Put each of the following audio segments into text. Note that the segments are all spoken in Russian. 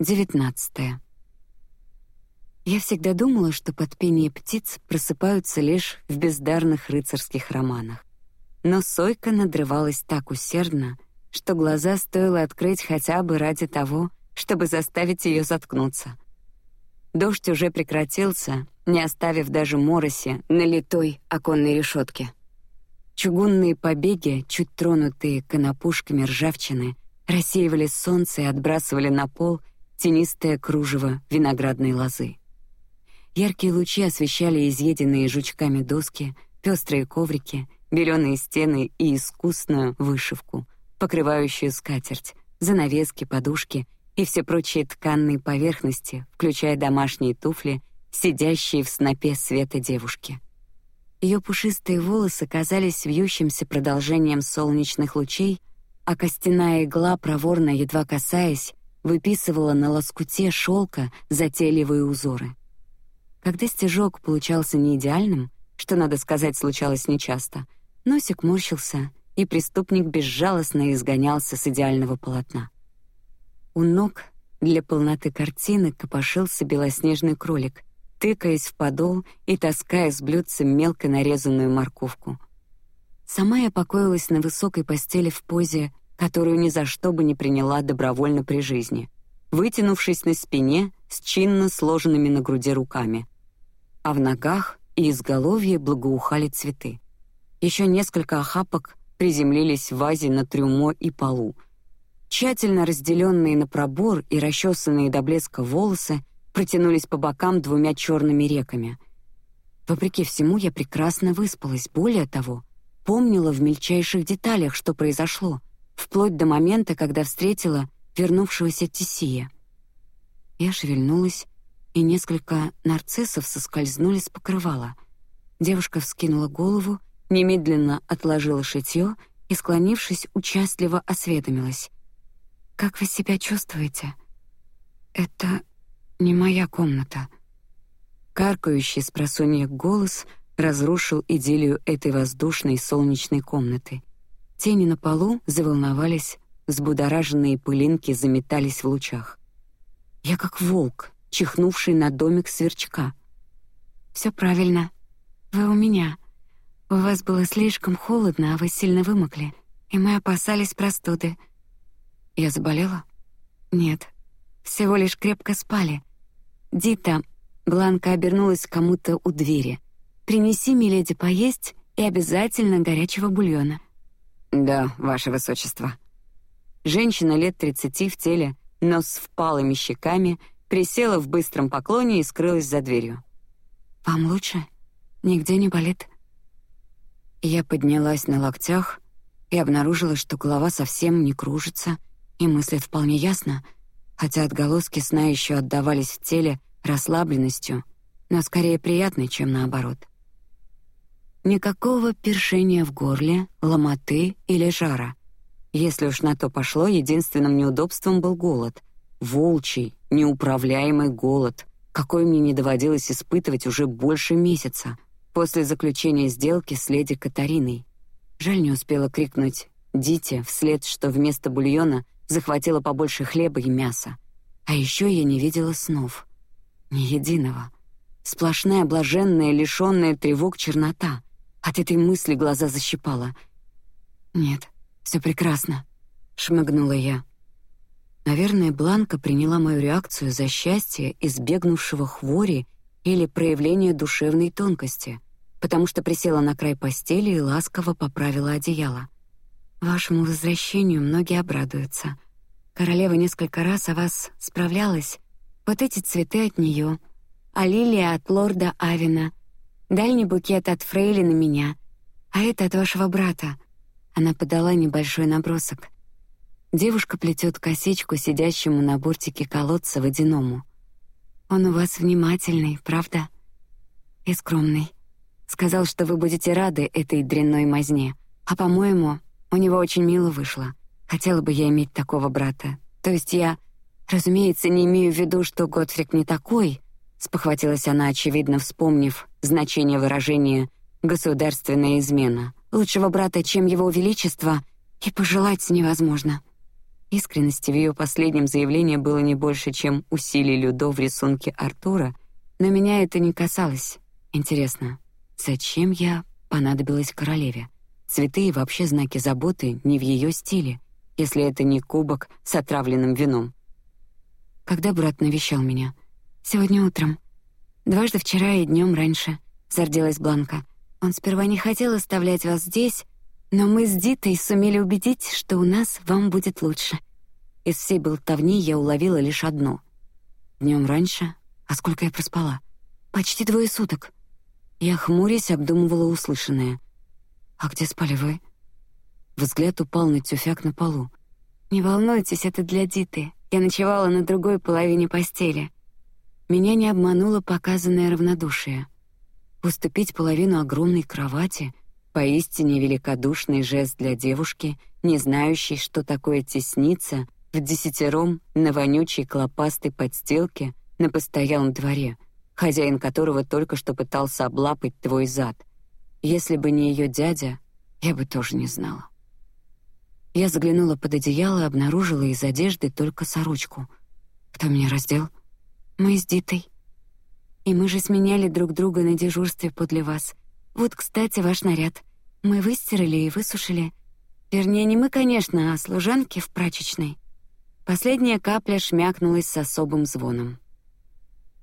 19. Я всегда думала, что под пение птиц просыпаются лишь в бездарных рыцарских романах. Но Сойка надрывалась так усердно, что глаза стоило открыть хотя бы ради того, чтобы заставить ее заткнуться. Дождь уже прекратился, не оставив даже мороси на литой оконной решетке. Чугунные побеги, чуть тронутые конопушками ржавчины, рассеивали солнце и отбрасывали на пол тенистое кружево виноградной лозы. Яркие лучи освещали изъеденные жучками доски, пестрые коврики, беленые стены и искусную вышивку, покрывающую скатерть, занавески, подушки и все прочие тканные поверхности, включая домашние туфли, сидящие в снопе света девушки. Ее пушистые волосы казались вьющимся продолжением солнечных лучей, а костяная игла проворно, едва касаясь, выписывала на лоскуте шелка затейливые узоры. Когда стежок получался не идеальным, что надо сказать случалось нечасто, носик морщился, и преступник безжалостно изгонялся с идеального полотна. У ног для полноты картины копошился белоснежный кролик, тыкаясь в подол и таская с блюдца мелко нарезанную морковку. Сама я покоилась на высокой постели в позе, которую ни за что бы не приняла добровольно при жизни, вытянувшись на спине с чинно сложенными на груди руками, а в ногах и изголовье благоухали цветы. Еще несколько охапок приземлились в вазе на трюмо и полу. Тщательно разделенные на пробор и расчесанные до блеска волосы протянулись по бокам двумя черными реками. Вопреки всему, я прекрасно выспалась. Более того, помнила в мельчайших деталях, что произошло, вплоть до момента, когда встретила вернувшегося Тисия. Я шевельнулась и несколько нарциссов соскользнули с покрывала. Девушка вскинула голову, немедленно отложила шитье и, склонившись, участливо осведомилась: "Как вы себя чувствуете?" "Это не моя комната." Каркающий с голос разрушил идиллию этой воздушной солнечной комнаты. Тени на полу заволновались, взбудораженные пылинки заметались в лучах. Я как волк, чихнувший на домик сверчка. Все правильно. Вы у меня. У вас было слишком холодно, а вы сильно вымокли, и мы опасались простуды. Я заболела? Нет, всего лишь крепко спали. Дита, Бланка обернулась к кому-то у двери. Принеси миледи поесть и обязательно горячего бульона. Да, ваше высочество. Женщина лет тридцати в теле, но с впалыми щеками присела в быстром поклоне и скрылась за дверью. Вам лучше? Нигде не болит? Я поднялась на локтях и обнаружила, что голова совсем не кружится и мыслит вполне ясно, хотя отголоски сна еще отдавались в теле расслабленностью, но скорее приятной, чем наоборот. Никакого першения в горле, ломоты или жара. Если уж на то пошло, единственным неудобством был голод, волчий, неуправляемый голод, какой мне не доводилось испытывать уже больше месяца после заключения сделки с леди Катариной. Жаль, не успела крикнуть Дите вслед, что вместо бульона захватила побольше хлеба и мяса. А еще я не видела снов, ни единого. Сплошная блаженная, лишенная тревог чернота. От этой мысли глаза защипала. Нет, все прекрасно, шмыгнула я. Наверное, Бланка приняла мою реакцию за счастье избегнувшего хвори или проявление душевной тонкости, потому что присела на край постели и ласково поправила одеяло. Вашему возвращению многие обрадуются. Королева несколько раз о вас справлялась. Вот эти цветы от нее, а лилия от лорда Авина, дальний букет от Фрейли на меня, а это от вашего брата. Она подала небольшой набросок. Девушка плетет косичку сидящему на бортике колодца водяному. Он у вас внимательный, правда? И скромный. Сказал, что вы будете рады этой дрянной мазне. А по-моему, у него очень мило вышло. Хотела бы я иметь такого брата. То есть я, разумеется, не имею в виду, что Готфрик не такой. Спохватилась она, очевидно вспомнив значение выражения «государственная измена». Лучшего брата, чем его величество, и пожелать невозможно. Искренности в ее последнем заявлении было не больше, чем усилий Людо в рисунке Артура, но меня это не касалось. Интересно, зачем я понадобилась королеве? Цветы и вообще знаки заботы не в ее стиле, если это не кубок с отравленным вином. Когда брат навещал меня? Сегодня утром. Дважды вчера и днем раньше. Зарделась Бланка. Он сперва не хотел оставлять вас здесь, но мы с Дитой сумели убедить, что у нас вам будет лучше. Из всей болтовни я уловила лишь одно. Днем раньше, а сколько я проспала? Почти двое суток. Я хмурясь обдумывала услышанное. А где спали вы? Взгляд упал на тюфяк на полу. Не волнуйтесь, это для Диты. Я ночевала на другой половине постели. Меня не обмануло показанное равнодушие. Уступить половину огромной кровати — поистине великодушный жест для девушки, не знающей, что такое тесниться в десятером на вонючей клопастой подстилке на постоялом дворе, хозяин которого только что пытался облапать твой зад. Если бы не ее дядя, я бы тоже не знала. Я заглянула под одеяло и обнаружила из одежды только сорочку. Кто меня раздел? Мы с Дитой. И мы же сменяли друг друга на дежурстве подле вас. Вот, кстати, ваш наряд. Мы выстирали и высушили. Вернее, не мы, конечно, а служанки в прачечной. Последняя капля шмякнулась с особым звоном.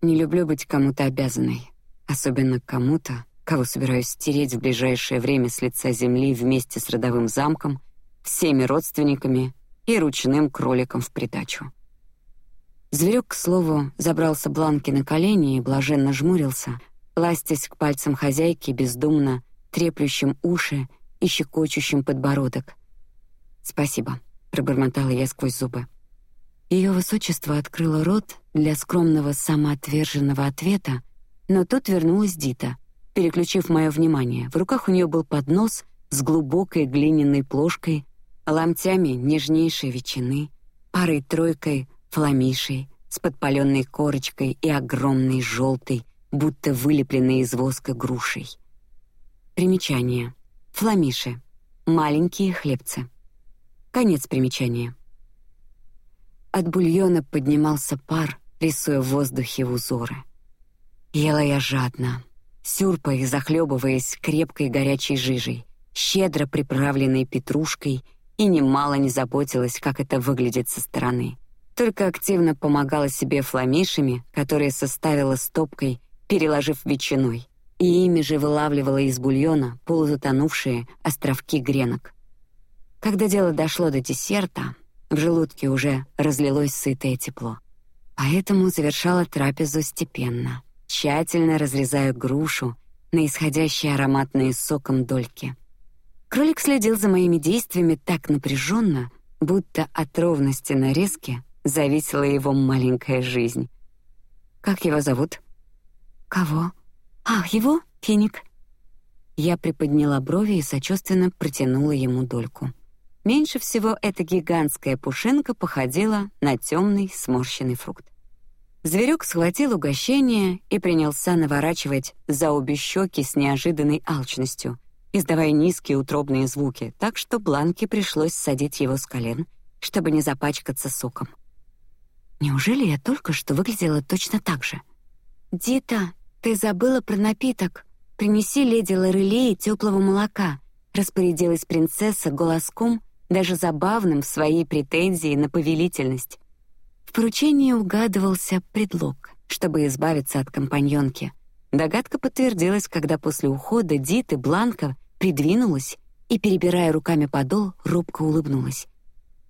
Не люблю быть кому-то обязанной, особенно кому-то, кого собираюсь стереть в ближайшее время с лица земли вместе с родовым замком, всеми родственниками и ручным кроликом в придачу. Зверек, к слову, забрался Бланки на колени и блаженно жмурился, ластясь к пальцам хозяйки бездумно, треплющим уши и щекочущим подбородок. Спасибо, пробормотала я сквозь зубы. Ее высочество открыло рот для скромного самоотверженного ответа, но тут вернулась Дита, переключив мое внимание. В руках у нее был поднос с глубокой глиняной плошкой, ломтями нежнейшей ветчины, парой тройкой фламишей с подпаленной корочкой и огромной желтой, будто вылепленной из воска грушей. Примечание: фламиши, маленькие хлебцы. Конец примечания. От бульона поднимался пар, рисуя в воздухе узоры. Ела я жадно, сюрпая и захлебываясь крепкой горячей жижей, щедро приправленной петрушкой, и немало не заботилась, как это выглядит со стороны только активно помогала себе фламишами, которые составила стопкой, переложив ветчиной, и ими же вылавливала из бульона полузатонувшие островки гренок. Когда дело дошло до десерта, в желудке уже разлилось сытое тепло, поэтому завершала трапезу степенно, тщательно разрезая грушу на исходящие ароматные соком дольки. Кролик следил за моими действиями так напряженно, будто от ровности нарезки зависела его маленькая жизнь. Как его зовут? Кого? Ах, его Финик. Я приподняла брови и сочувственно протянула ему дольку. Меньше всего эта гигантская пушинка походила на темный сморщенный фрукт. Зверек схватил угощение и принялся наворачивать за обе щеки с неожиданной алчностью, издавая низкие утробные звуки, так что Бланке пришлось садить его с колен, чтобы не запачкаться соком. Неужели я только что выглядела точно так же? Дита, ты забыла про напиток. Принеси леди Лорелей теплого молока. Распорядилась принцесса голоском, даже забавным в своей претензии на повелительность. В поручении угадывался предлог, чтобы избавиться от компаньонки. Догадка подтвердилась, когда после ухода Диты Бланка придвинулась и, перебирая руками подол, робко улыбнулась.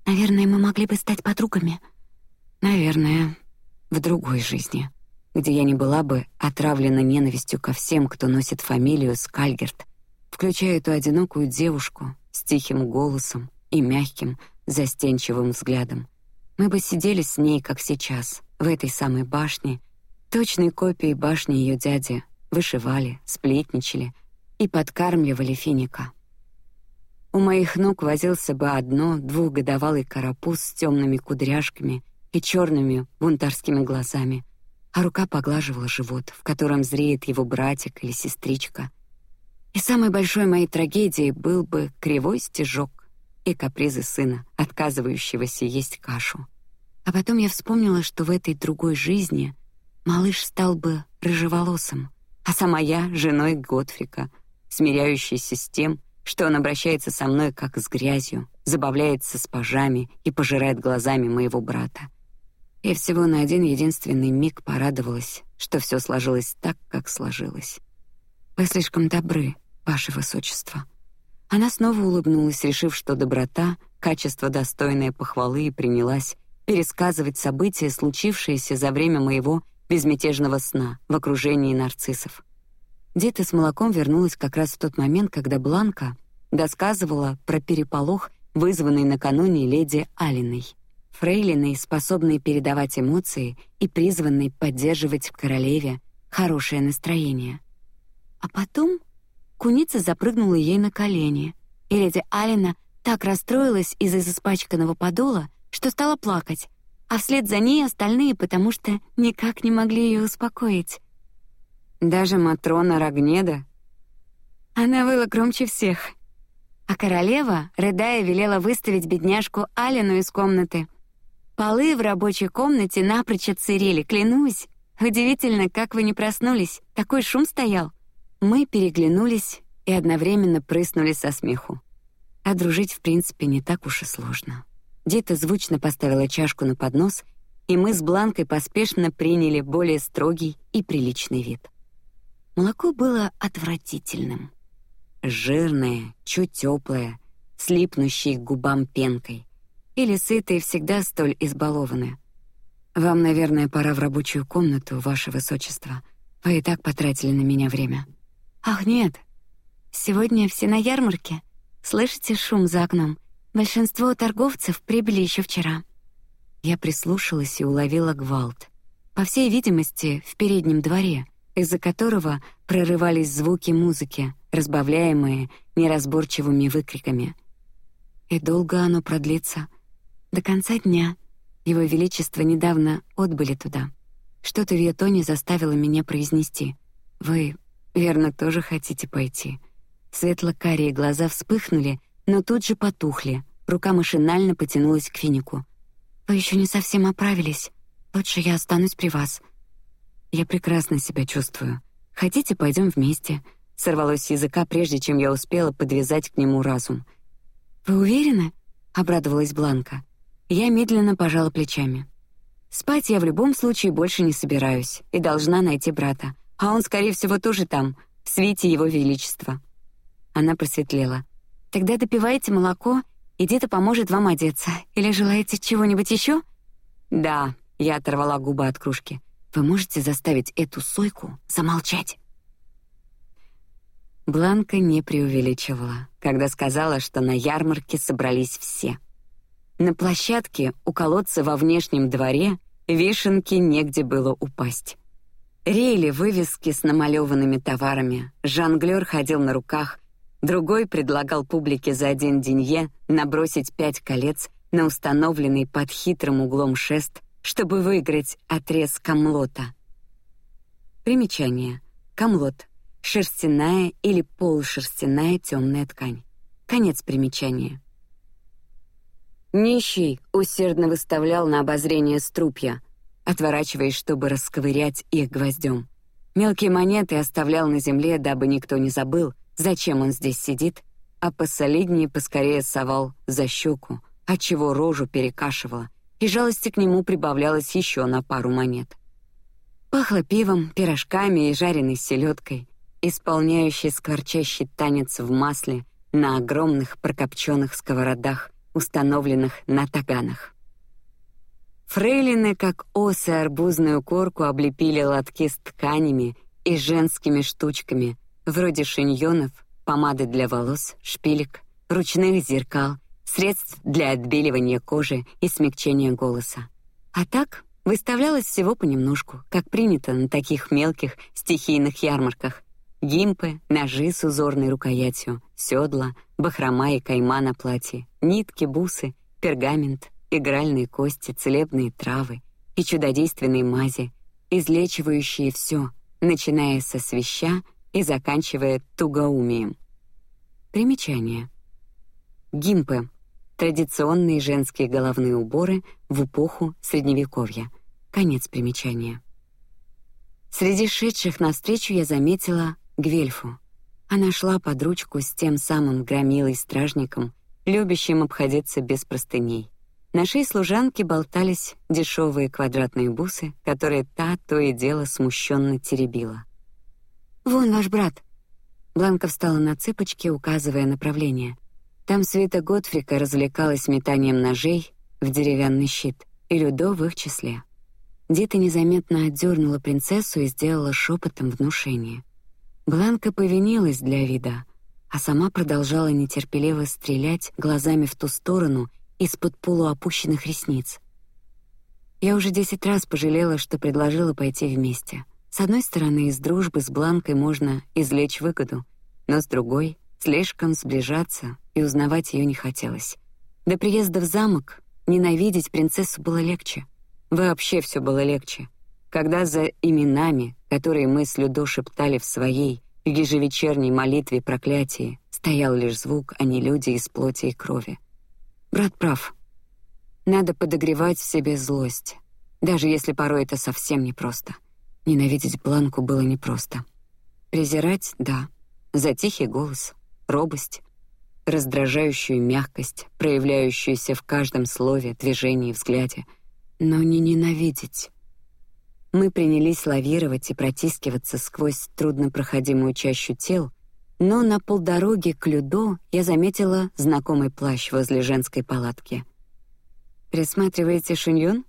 Наверное, мы могли бы стать подругами. Наверное, в другой жизни, где я не была бы отравлена ненавистью ко всем, кто носит фамилию Скальгерт, включая эту одинокую девушку с тихим голосом и мягким, застенчивым взглядом. Мы бы сидели с ней, как сейчас, в этой самой башне, точной копией башни ее дяди, вышивали, сплетничали и подкармливали финика. У моих ног возился бы одно двухгодовалый карапуз с темными кудряшками и черными бунтарскими глазами, а рука поглаживала живот, в котором зреет его братик или сестричка. И самой большой моей трагедией был бы кривой стежок, и капризы сына, отказывающегося есть кашу. А потом я вспомнила, что в этой другой жизни малыш стал бы рыжеволосым, а сама я женой Готфрика, смиряющейся с тем, что он обращается со мной как с грязью, забавляется с пажами и пожирает глазами моего брата. Я всего на один единственный миг порадовалась, что все сложилось так, как сложилось. Вы слишком добры, ваше высочество. Она снова улыбнулась, решив, что доброта качество достойное похвалы, и принялась пересказывать события, случившиеся за время моего безмятежного сна в окружении нарциссов. Дита с молоком вернулась как раз в тот момент, когда Бланка досказывала про переполох, вызванный накануне леди Алиной, фрейлиной, способной передавать эмоции и призванной поддерживать в королеве хорошее настроение. А потом куница запрыгнула ей на колени, и леди Алина так расстроилась из-за испачканного подола, что стала плакать, а вслед за ней остальные, потому что никак не могли ее успокоить. Даже матрона Рогнеда. Она выла громче всех. А королева, рыдая, велела выставить бедняжку Алину из комнаты. Полы в рабочей комнате напрочь отсырели, клянусь. Удивительно, как вы не проснулись. Такой шум стоял. Мы переглянулись и одновременно прыснули со смеху. А дружить в принципе не так уж и сложно. Дита звучно поставила чашку на поднос, и мы с Бланкой поспешно приняли более строгий и приличный вид. Молоко было отвратительным, жирное, чуть теплое, с липнущей к губам пенкой. Или сытые всегда столь избалованы. Вам, наверное, пора в рабочую комнату, ваше высочество. Вы и так потратили на меня время. Ах, нет. Сегодня все на ярмарке. Слышите шум за окном? Большинство торговцев прибыли еще вчера. Я прислушалась и уловила гвалт. По всей видимости, в переднем дворе, из-за которого прорывались звуки музыки, разбавляемые неразборчивыми выкриками. И долго оно продлится? До конца дня. Его величество недавно отбыли туда. Что-то в ее тоне заставило меня произнести: "Вы, верно, тоже хотите пойти?" Светло-карие глаза вспыхнули, но тут же потухли. Рука машинально потянулась к финику. Вы еще не совсем оправились. Лучше я останусь при вас. Я прекрасно себя чувствую. Хотите, пойдем вместе? Сорвалось с языка, прежде чем я успела подвязать к нему разум. Вы уверены? Обрадовалась Бланка. Я медленно пожала плечами. Спать я в любом случае больше не собираюсь и должна найти брата, а он, скорее всего, тоже там, в свете его величества. Она просветлела. Тогда допивайте молоко, и Дита поможет вам одеться. Или желаете чего-нибудь еще? Да, я оторвала губы от кружки. Вы можете заставить эту сойку замолчать. Бланка не преувеличивала, когда сказала, что на ярмарке собрались все. На площадке у колодца во внешнем дворе вишенки негде было упасть. Рейли вывески с намалеванными товарами, жонглер ходил на руках, другой предлагал публике за один денье набросить пять колец на установленный под хитрым углом шест, чтобы выиграть отрез камлота. Примечание: камлот шерстяная или полушерстяная темная ткань. Конец примечания. Нищий усердно выставлял на обозрение струпья, отворачиваясь, чтобы расковырять их гвоздем. Мелкие монеты оставлял на земле, дабы никто не забыл, зачем он здесь сидит, а посолиднее поскорее совал за щеку, отчего рожу перекашивало, и жалости к нему прибавлялось еще на пару монет. Пахло пивом, пирожками и жареной селедкой, исполняющий скворчащий танец в масле на огромных прокопченных сковородах, установленных на таганах. Фрейлины, как осы арбузную корку, облепили лотки с тканями и женскими штучками, вроде шиньонов, помады для волос, шпилек, ручных зеркал, средств для отбеливания кожи и смягчения голоса. А так выставлялось всего понемножку, как принято на таких мелких стихийных ярмарках, Гимпы, ножи с узорной рукоятью, седла, бахрома и кайма на платье, нитки, бусы, пергамент, игральные кости, целебные травы и чудодейственные мази, излечивающие все, начиная со свища и заканчивая тугоумием. Примечание. Гимпы Традиционные женские головные уборы в эпоху Средневековья. Конец примечания. Среди шедших навстречу я заметила Гвельфу. Она шла под ручку с тем самым громилой стражником, любящим обходиться без простыней. На шее служанки болтались дешевые квадратные бусы, которые та то и дело смущенно теребила. Вон ваш брат. Бланка встала на цыпочки, указывая направление. Там Света Готфрика развлекалась метанием ножей в деревянный щит, и Людо в их числе. Дита незаметно отдернула принцессу и сделала шепотом внушение. Бланка повинилась для вида, а сама продолжала нетерпеливо стрелять глазами в ту сторону из-под полуопущенных ресниц. Я уже десять раз пожалела, что предложила пойти вместе. С одной стороны, из дружбы с Бланкой можно извлечь выгоду, но с другой Слишком сближаться и узнавать ее не хотелось. До приезда в замок ненавидеть принцессу было легче. Вообще все было легче. Когда за именами, которые мы с Людо шептали в своей ежевечерней молитве проклятии, стоял лишь звук, а не люди из плоти и крови. Брат прав. Надо подогревать в себе злость, даже если порой это совсем непросто. Ненавидеть Бланку было непросто. Презирать — да, за тихий голос, робость, раздражающую мягкость, проявляющуюся в каждом слове, движении, взгляде, но не ненавидеть. Мы принялись лавировать и протискиваться сквозь труднопроходимую чащу тел, но на полдороги к Людо я заметила знакомый плащ возле женской палатки. Присматриваете шиньон?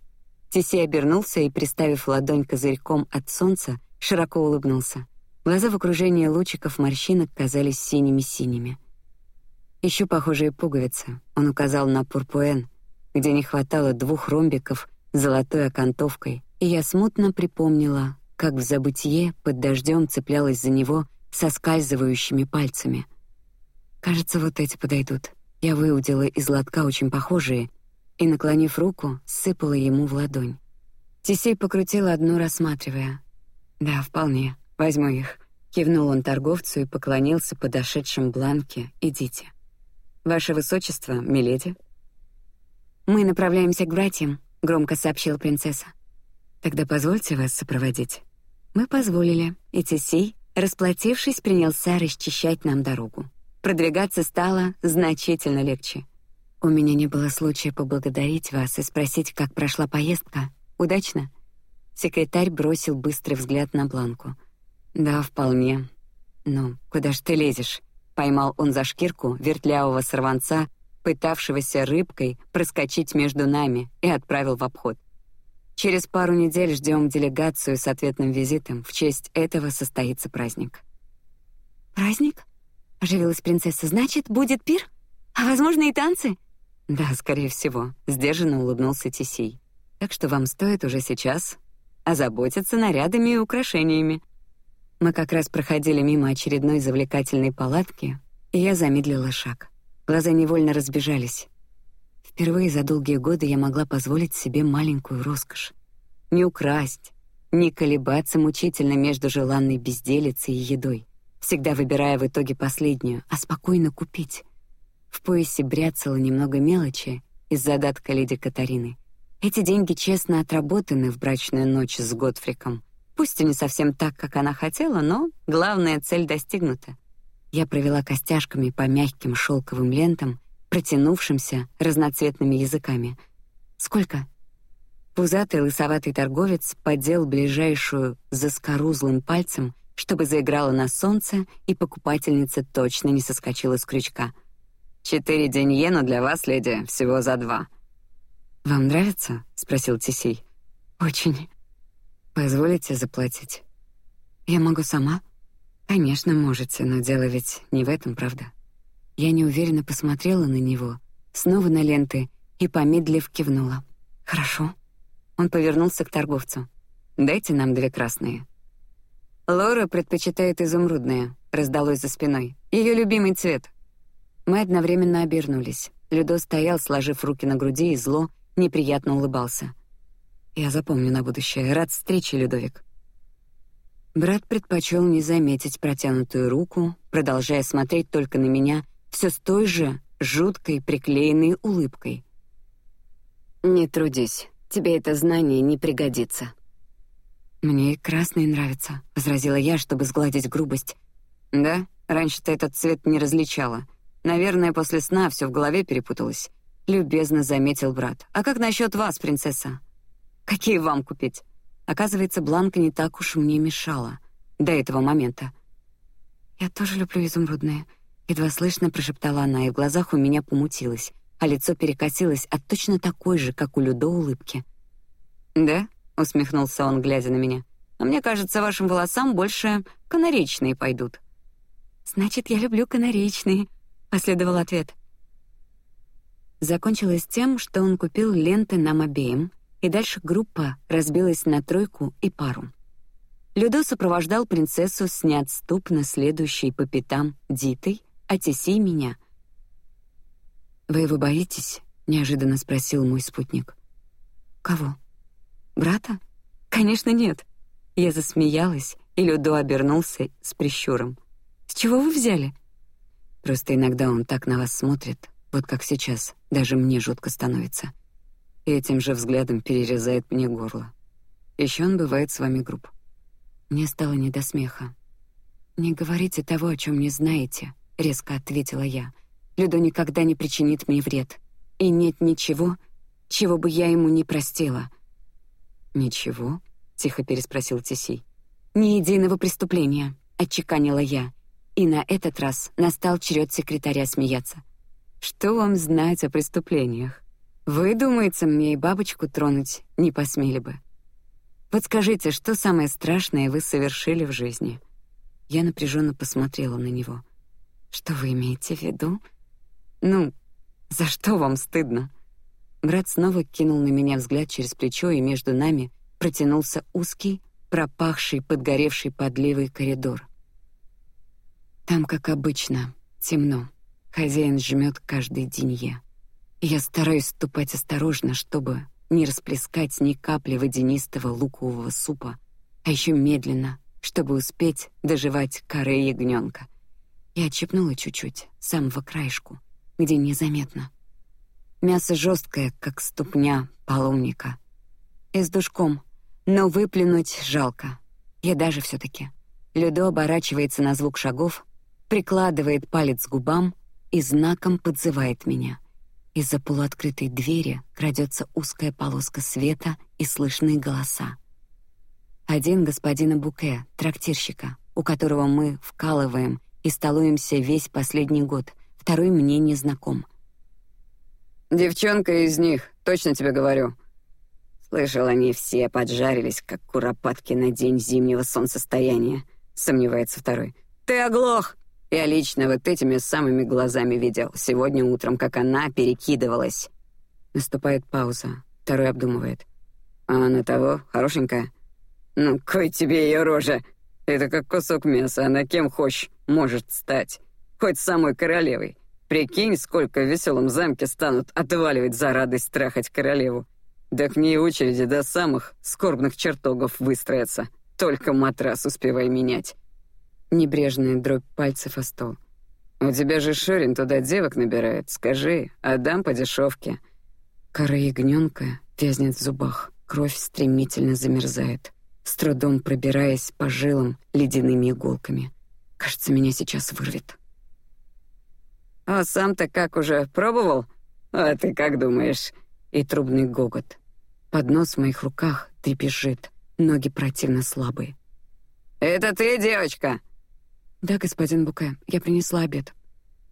Тиси обернулся и, приставив ладонь козырьком от солнца, широко улыбнулся. Глаза в окружении лучиков морщинок казались синими-синими. Еще похожие пуговицы. Он указал на пурпуэн, где не хватало двух ромбиков с золотой окантовкой, я смутно припомнила, как в забытье под дождем цеплялась за него соскальзывающими пальцами. Кажется, вот эти подойдут. Я выудила из лотка очень похожие и, наклонив руку, сыпала ему в ладонь. Тисей покрутила одну, рассматривая. Да, вполне. Возьму их. Кивнул он торговцу и поклонился подошедшим Бланке. Идите. Ваше высочество, миледи. Мы направляемся к братьям, громко сообщила принцесса. Тогда позвольте вас сопроводить. Мы позволили, и Тесей, расплатившись, принялся расчищать нам дорогу. Продвигаться стало значительно легче. У меня не было случая поблагодарить вас и спросить, как прошла поездка. Удачно? Секретарь бросил быстрый взгляд на Бланку. Да, вполне. Ну, куда ж ты лезешь? Поймал он за шкирку вертлявого сорванца, пытавшегося рыбкой проскочить между нами, и отправил в обход. Через пару недель ждем делегацию с ответным визитом. В честь этого состоится праздник. Праздник? Оживилась принцесса. Значит, будет пир? А возможно и танцы? Да, скорее всего. Сдержанно улыбнулся Тисей. Так что вам стоит уже сейчас озаботиться нарядами и украшениями. Мы как раз проходили мимо очередной завлекательной палатки, и я замедлила шаг. Глаза невольно разбежались. Впервые за долгие годы я могла позволить себе маленькую роскошь. Не украсть, не колебаться мучительно между желанной безделицей и едой, всегда выбирая в итоге последнюю, а спокойно купить. В поясе бряцало немного мелочи из задатка леди Катарины. Эти деньги честно отработаны в брачную ночь с Готфриком, Пусть и не совсем так, как она хотела, но главная цель достигнута. Я провела костяшками по мягким шелковым лентам, протянувшимся разноцветными языками. Сколько? Пузатый лысоватый торговец поддел ближайшую за скорузлым пальцем, чтобы заиграла на солнце, и покупательница точно не соскочила с крючка. Четыре денье, но для вас, леди, всего за два. Вам нравится? – спросил Тисей. Очень. Позволите заплатить? Я могу сама? Конечно, можете, но дело ведь не в этом, правда? Я неуверенно посмотрела на него, снова на ленты и помедлив кивнула. Хорошо. Он повернулся к торговцу. Дайте нам две красные. Лора предпочитает изумрудные. Раздалось за спиной. Ее любимый цвет. Мы одновременно обернулись. Людо стоял, сложив руки на груди, и зло неприятно улыбался. Я запомню на будущее. Рад встрече, Людовик. Брат предпочел не заметить протянутую руку, продолжая смотреть только на меня, все с той же жуткой приклеенной улыбкой. «Не трудись, тебе это знание не пригодится». «Мне и красный нравится», — возразила я, чтобы сгладить грубость. «Да? Раньше ты этот цвет не различала. Наверное, после сна все в голове перепуталось». Любезно заметил брат. «А как насчет вас, принцесса? Какие вам купить?» Оказывается, Бланка не так уж мне мешала до этого момента. «Я тоже люблю изумрудные», — едва слышно прошептала она, и в глазах у меня помутилось, а лицо перекосилось от точно такой же, как у Людо, улыбки. «Да?» — усмехнулся он, глядя на меня. «А мне кажется, вашим волосам больше канаречные пойдут». «Значит, я люблю канаречные», — последовал ответ. Закончилось тем, что он купил ленты нам обеим, и дальше группа разбилась на тройку и пару. Людо сопровождал принцессу с неотступно следующей по пятам Дитой, а Теси меня. «Вы его боитесь?» — неожиданно спросил мой спутник. «Кого? Брата? Конечно, нет». Я засмеялась, и Людо обернулся с прищуром. «С чего вы взяли?» «Просто иногда он так на вас смотрит, вот как сейчас, даже мне жутко становится. И этим же взглядом перерезает мне горло. Еще он бывает с вами груб. Мне стало не до смеха. «Не говорите того, о чем не знаете», — резко ответила я. «Людо никогда не причинит мне вред. И нет ничего, чего бы я ему не простила». «Ничего?» — тихо переспросил Тисей. «Ни единого преступления», — отчеканила я. И на этот раз настал черед секретаря смеяться. «Что вам знать о преступлениях? Вы, думается, мне и бабочку тронуть не посмели бы. Вот скажите, что самое страшное вы совершили в жизни?» Я напряженно посмотрела на него. «Что вы имеете в виду? Ну, за что вам стыдно?» Брат снова кинул на меня взгляд через плечо, и между нами протянулся узкий, пропахший, подгоревший подливой коридор. Там, как обычно, темно. Хозяин жмет каждый денье. Я стараюсь ступать осторожно, чтобы не расплескать ни капли водянистого лукового супа, а еще медленно, чтобы успеть доживать коры ягненка. Я отщипнула чуть-чуть, самого краешку, где незаметно. Мясо жесткое, как ступня паломника. И с душком, но выплюнуть жалко. Я даже все-таки. Людо оборачивается на звук шагов, прикладывает палец к губам и знаком подзывает меня. Из-за полуоткрытой двери крадется узкая полоска света и слышны голоса. Один господина Буке, трактирщика, у которого мы вкалываем и столуемся весь последний год, второй мне не знаком. Девчонка из них, точно тебе говорю. Слышал, они все поджарились, как куропатки на день зимнего солнцестояния. Сомневается второй. Ты оглох! Я лично вот этими самыми глазами видел сегодня утром, как она перекидывалась. Наступает пауза. Второй обдумывает. А она того, хорошенькая. Ну, кой тебе ее рожа? Это как кусок мяса, она кем хочешь может стать. Хоть самой королевой. Прикинь, сколько в веселом замке станут отваливать за радость трахать королеву. Да к ней очереди до самых скорбных чертогов выстроятся. Только матрас успевай менять. Небрежная дробь пальцев о стол. «У тебя же Шорин туда девок набирает. Скажи, отдам по дешевке». Кора ягненка вязнет в зубах. Кровь стремительно замерзает, с трудом пробираясь по жилам ледяными иголками. Кажется, меня сейчас вырвет. «А сам-то как уже пробовал? А ты как думаешь?» И трубный гогот. Поднос в моих руках трепещет, ноги противно слабые. «Это ты, девочка?» «Да, господин Буке, я принесла обед».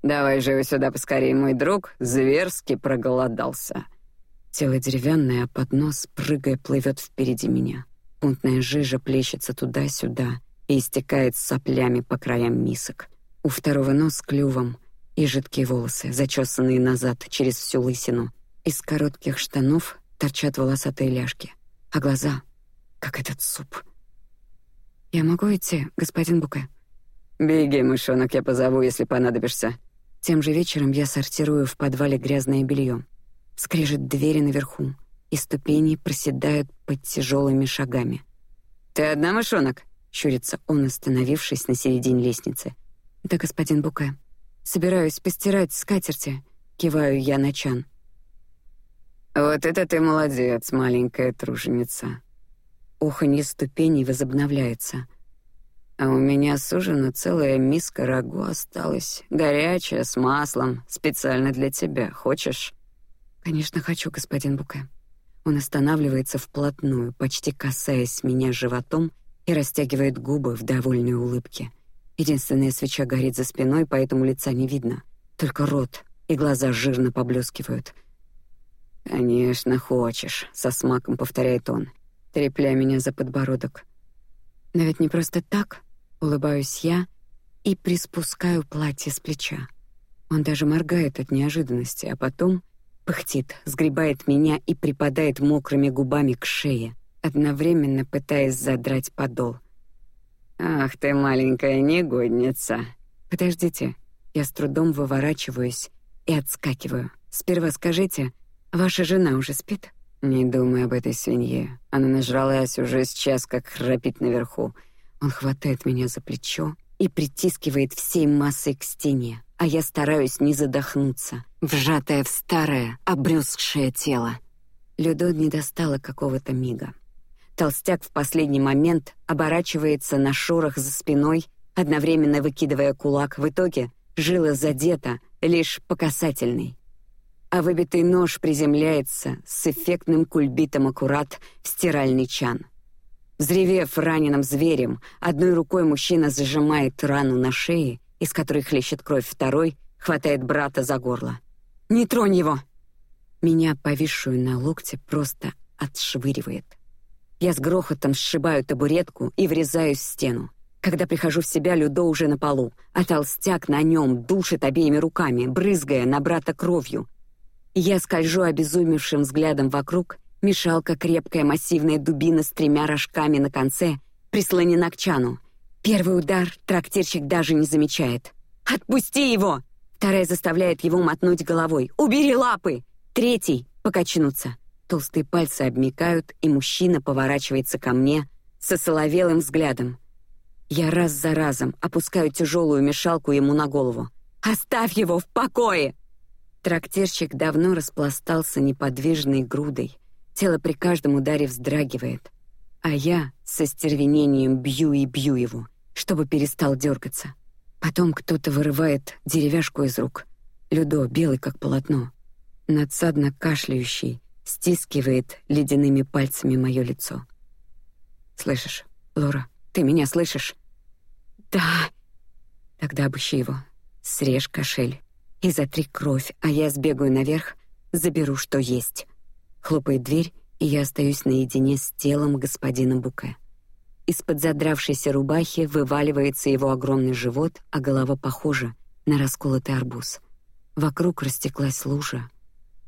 «Давай же сюда поскорее, мой друг, зверски проголодался». Тело деревянное, а поднос, прыгая, плывет впереди меня. Пунктная жижа плещется туда-сюда и истекает соплями по краям мисок. У второго нос клювом и жидкие волосы, зачесанные назад через всю лысину. Из коротких штанов торчат волосатые ляжки, а глаза — как этот суп. «Я могу идти, господин Буке?» «Беги, мышонок, я позову, если понадобишься». Тем же вечером я сортирую в подвале грязное белье. Скрежет двери наверху, и ступени проседают под тяжелыми шагами. «Ты одна, мышонок?» — щурится он, остановившись на середине лестницы. «Да, господин Буке. Собираюсь постирать скатерти. — киваю я на Чан. «Вот это ты молодец, маленькая труженица». Уханье ступеней возобновляется. «А у меня с ужина целая миска рагу осталась, горячая, с маслом, специально для тебя. Хочешь?» «Конечно хочу, господин Буке». Он останавливается вплотную, почти касаясь меня животом и растягивает губы в довольной улыбке. Единственная свеча горит за спиной, поэтому лица не видно, только рот и глаза жирно поблескивают. «Конечно, хочешь», — со смаком повторяет он, трепля меня за подбородок. «Но ведь не просто так», — улыбаюсь я и приспускаю платье с плеча. Он даже моргает от неожиданности, а потом пыхтит, сгребает меня и припадает мокрыми губами к шее, одновременно пытаясь задрать подол. «Ах ты, маленькая негодница!» «Подождите». Я с трудом выворачиваюсь и отскакиваю. «Сперва скажите, Ваша жена уже спит? Не думай об этой свинье. Она нажралась уже сейчас, как храпит наверху. Он хватает меня за плечо и притискивает всей массой к стене, а я стараюсь не задохнуться, вжатая в старое, обрюзгшее тело. Людо не достало какого-то мига. Толстяк в последний момент оборачивается на шорох за спиной, одновременно выкидывая кулак. В итоге жила задета, лишь по касательной а выбитый нож приземляется с эффектным кульбитом аккурат в стиральный чан. Взревев раненым зверем, одной рукой мужчина зажимает рану на шее, из которой хлещет кровь, второй хватает брата за горло. «Не тронь его!» Меня, повисшую на локте, просто отшвыривает. Я с грохотом сшибаю табуретку и врезаюсь в стену. Когда прихожу в себя, Людо уже на полу, а толстяк на нем душит обеими руками, брызгая на брата кровью, я скольжу обезумевшим взглядом вокруг, мешалка крепкая массивная дубина с тремя рожками на конце прислонена к чану. Первый удар трактирщик даже не замечает. «Отпусти его!» Вторая заставляет его мотнуть головой. «Убери лапы!» Третий — покачнуться. Толстые пальцы обмикают, и мужчина поворачивается ко мне со соловелым взглядом. Я раз за разом опускаю тяжелую мешалку ему на голову. «Оставь его в покое!» Трактирщик давно распластался неподвижной грудой. Тело при каждом ударе вздрагивает, а я со стервенением бью и бью его, чтобы перестал дергаться. Потом кто-то вырывает деревяшку из рук. Людо, белый как полотно, надсадно кашляющий, стискивает ледяными пальцами мое лицо. Слышишь, Лора, ты меня слышишь? Да. Тогда обыщи его, срежь кошель и затри кровь, а я сбегаю наверх, заберу, что есть. Хлопает дверь, и я остаюсь наедине с телом господина Буке. Из-под задравшейся рубахи вываливается его огромный живот, а голова похожа на расколотый арбуз. Вокруг растеклась лужа,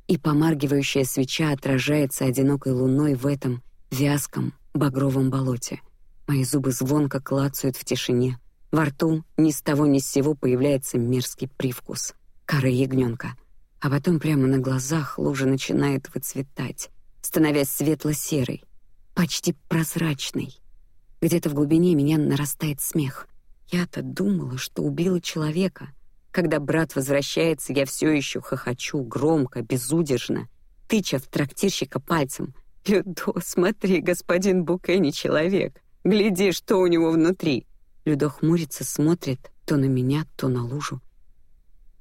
и помаргивающая свеча отражается одинокой луной в этом вязком багровом болоте. Мои зубы звонко клацают в тишине. Во рту ни с того ни с сего появляется мерзкий привкус — коры ягненка, а потом прямо на глазах лужа начинает выцветать, становясь светло-серой, почти прозрачной. Где-то в глубине меня нарастает смех. Я-то думала, что убила человека. Когда брат возвращается, я все еще хохочу громко, безудержно, тыча в трактирщика пальцем. Людо, смотри, господин Буке не человек. Гляди, что у него внутри. Людо хмурится, смотрит то на меня, то на лужу.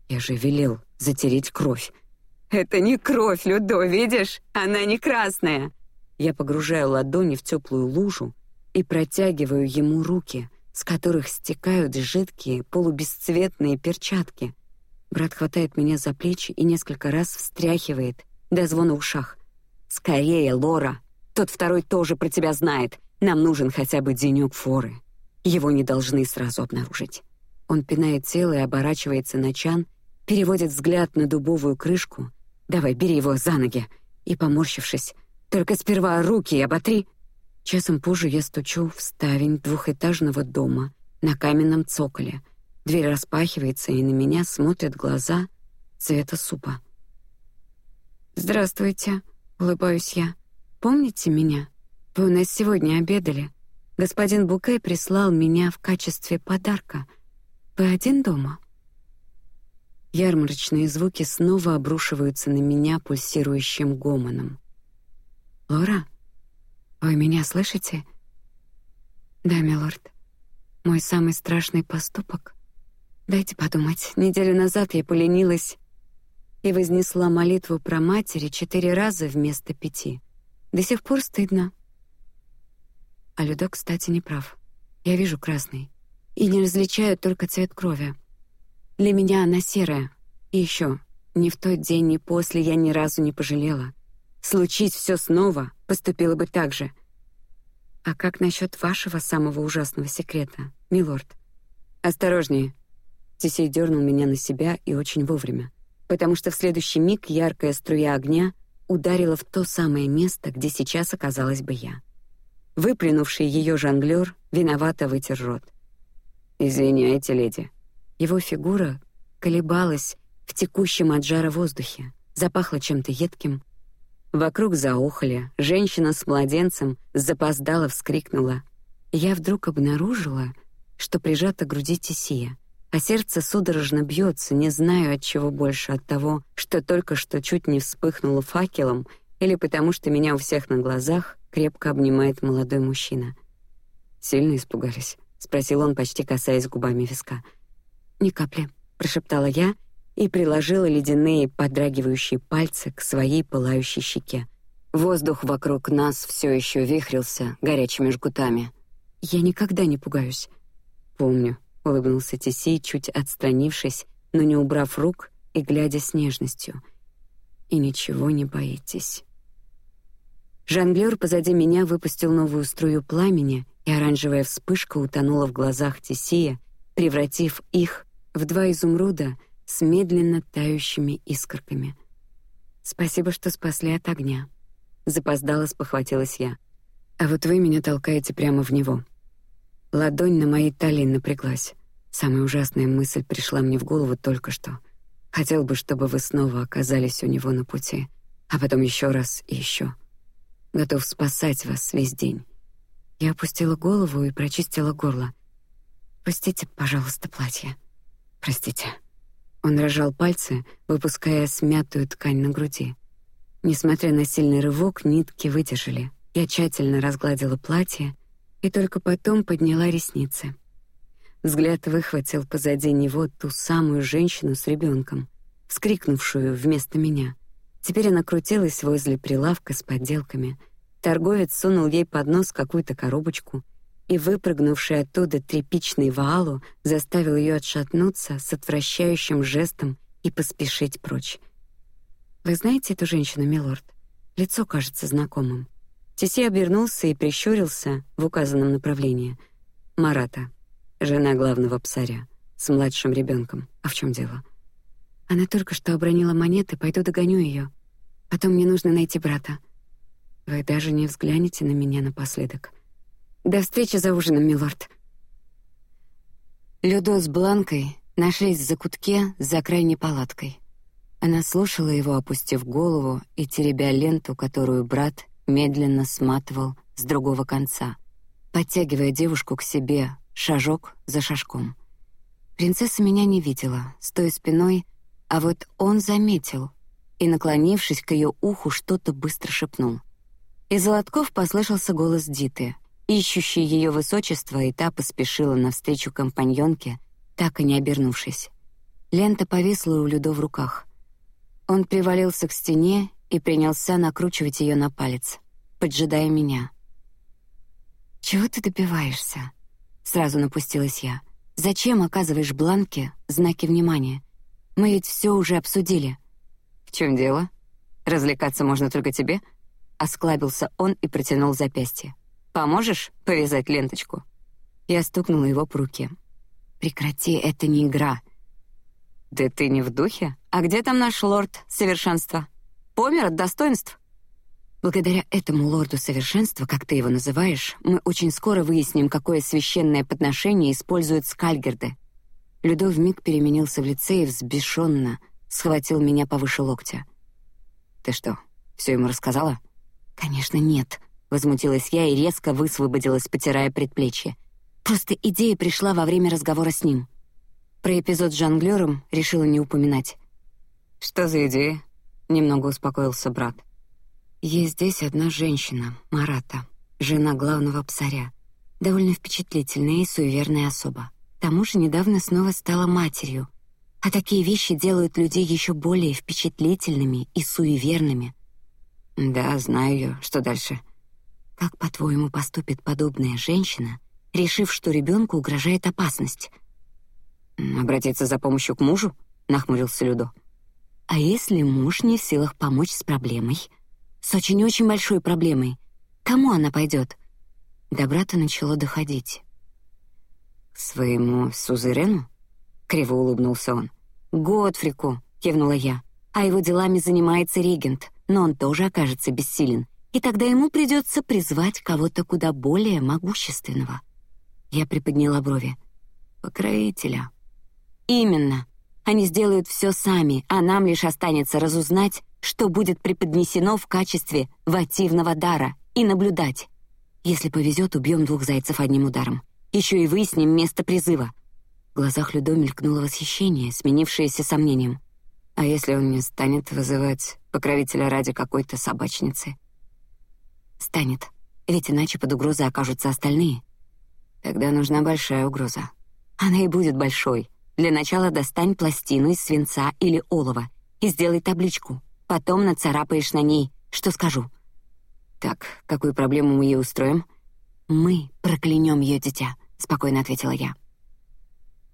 Я же велел затереть кровь. Это не кровь, Людо, видишь? Она не красная. Я погружаю ладони в теплую лужу и протягиваю ему руки, с которых стекают жидкие полубесцветные перчатки. Брат хватает меня за плечи и несколько раз встряхивает до звона в ушах. Скорее, Лора. Тот второй тоже про тебя знает. Нам нужен хотя бы денек форы. Его не должны сразу обнаружить. Он пинает тело и оборачивается на Чан, переводит взгляд на дубовую крышку. «Давай, бери его за ноги!» И, поморщившись, «Только сперва руки оботри!» Часом позже я стучу в ставень двухэтажного дома на каменном цоколе. Дверь распахивается, и на меня смотрят глаза цвета супа. «Здравствуйте», — улыбаюсь я. «Помните меня? Вы у нас сегодня обедали. Господин Букей прислал меня в качестве подарка. Вы один дома?» Ярмарочные звуки снова обрушиваются на меня пульсирующим гомоном. Лора, вы меня слышите? Да, милорд. Мой самый страшный поступок. Дайте подумать. Неделю назад я поленилась и вознесла молитву про матери четыре раза вместо пяти. До сих пор стыдно. А Людок, кстати, не прав. Я вижу красный и не различаю только цвет крови. Для меня она серая. И еще, ни в тот день, ни после я ни разу не пожалела. Случись все снова, поступила бы так же. А как насчет вашего самого ужасного секрета, милорд? Осторожнее. Тисей дернул меня на себя и очень вовремя, потому что в следующий миг яркая струя огня ударила в то самое место, где сейчас оказалась бы я. Выплюнувший ее жонглер виновато вытер рот. Извиняйте, леди. Его фигура колебалась в текущем от жара воздухе, запахло чем-то едким. Вокруг заохали, женщина с младенцем запоздала вскрикнула. Я вдруг обнаружила, что прижата к груди Тисия, а сердце судорожно бьется, не знаю от чего больше, от того, что только что чуть не вспыхнуло факелом, или потому что меня у всех на глазах крепко обнимает молодой мужчина. Сильно испугались спросил он, почти касаясь губами виска. Ни капли, прошептала я и приложила ледяные подрагивающие пальцы к своей пылающей щеке. Воздух вокруг нас все еще вихрился горячими жгутами. Я никогда не пугаюсь. Помню, улыбнулся Тиси, чуть отстранившись, но не убрав рук и глядя с нежностью. И ничего не боитесь. Жонглер позади меня выпустил новую струю пламени, и оранжевая вспышка утонула в глазах Тисия, превратив их в два изумруда с медленно тающими искорками. Спасибо, что спасли от огня. Запоздала, спохватилась я. А вот вы меня толкаете прямо в него. Ладонь на моей талии напряглась. Самая ужасная мысль пришла мне в голову только что. Хотел бы, чтобы вы снова оказались у него на пути, а потом еще раз и еще. Готов спасать вас весь день. Я опустила голову и прочистила горло. Простите, пожалуйста, платье. Простите. Он разжал пальцы, выпуская смятую ткань на груди. Несмотря на сильный рывок, нитки выдержали. Я тщательно разгладила платье и только потом подняла ресницы. Взгляд выхватил позади него ту самую женщину с ребенком, вскрикнувшую вместо меня. Теперь она крутилась возле прилавка с подделками — Торговец сунул ей под нос какую-то коробочку, и выпрыгнувший оттуда тряпичный Ваалу заставил ее отшатнуться с отвращающим жестом и поспешить прочь. Вы знаете эту женщину, милорд? Лицо кажется знакомым. Тиси обернулся и прищурился в указанном направлении. Марата, жена главного псаря, с младшим ребенком. А в чем дело? Она только что обронила монеты, пойду догоню ее. Потом мне нужно найти брата. Вы даже не взглянете на меня напоследок. До встречи за ужином, милорд. Людо с Бланкой нашлись в закутке за крайней палаткой. Она слушала его, опустив голову и теребя ленту, которую брат медленно сматывал с другого конца, подтягивая девушку к себе шажок за шажком. Принцесса меня не видела, стоя спиной, а вот он заметил и, наклонившись к ее уху, что-то быстро шепнул. Из лотков послышался голос Диты, ищущей ее высочество, и та поспешила навстречу компаньонке, так и не обернувшись. Лента повисла у Людо в руках. Он привалился к стене и принялся накручивать ее на палец, поджидая меня. Чего ты добиваешься? Сразу напустилась я. Зачем оказываешь Бланке знаки внимания? Мы ведь все уже обсудили. В чем дело? Развлекаться можно только тебе? Осклабился он и протянул запястье. Поможешь повязать ленточку? Я стукнула его по руке. Прекрати, это не игра. Да ты не в духе? А где там наш лорд совершенства? Помер от достоинств? Благодаря этому лорду совершенства, как ты его называешь, мы очень скоро выясним, какое священное подношение используют скальгерды. Людов вмиг переменился в лице и взбешенно схватил меня повыше локтя. Ты что, все ему рассказала? Конечно, нет, возмутилась я и резко высвободилась, потирая предплечье. Просто идея пришла во время разговора с ним. Про эпизод с жонглером решила не упоминать. Что за идея? Немного успокоился брат. Есть здесь одна женщина, Марата, жена главного псаря, довольно впечатлительная и суеверная особа. К тому же недавно снова стала матерью, а такие вещи делают людей еще более впечатлительными и суеверными. Да, знаю ее. Что дальше? Как по-твоему поступит подобная женщина, решив, что ребенку угрожает опасность? Обратиться за помощью к мужу? Нахмурился Людо. А если муж не в силах помочь с проблемой, с очень-очень большой проблемой, кому она пойдет? До брата начало доходить. К своему сузерену? Криво улыбнулся он. Годфрику, кивнула я. А его делами занимается регент, но он тоже окажется бессилен, и тогда ему придется призвать кого-то куда более могущественного. Я приподняла брови. Покровителя. Именно. Они сделают все сами, а нам лишь останется разузнать, что будет преподнесено в качестве вативного дара, и наблюдать. Если повезет, убьем двух зайцев одним ударом. Еще и выясним место призыва. В глазах Людо мелькнуло восхищение, сменившееся сомнением. А если он не станет вызывать покровителя ради какой-то собачницы? Станет, ведь иначе под угрозой окажутся остальные. Тогда нужна большая угроза. Она и будет большой. Для начала достань пластину из свинца или олова и сделай табличку. Потом нацарапаешь на ней, что скажу. Так, какую проблему мы ей устроим? Мы проклянем ее дитя, спокойно ответила я.